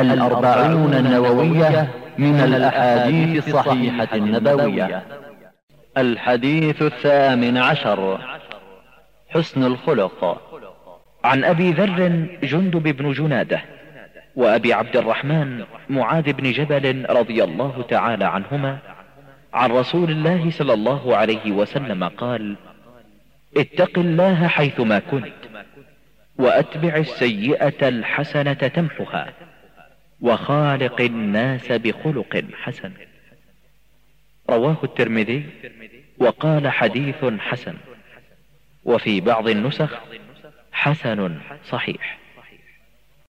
الأربعون النووية من الأحاديث الصحيحة النبوية. الحديث الثامن عشر. حسن الخلق. عن أبي ذر جندب بن جنادة وأبي عبد الرحمن معاذ بن جبل رضي الله تعالى عنهما عن رسول الله صلى الله عليه وسلم قال اتق الله حيثما كنت وأتبع السيئة الحسنة تمحها. وخالق الناس بخلق حسن. رواه الترمذي وقال حديث حسن. وفي بعض النسخ حسن صحيح.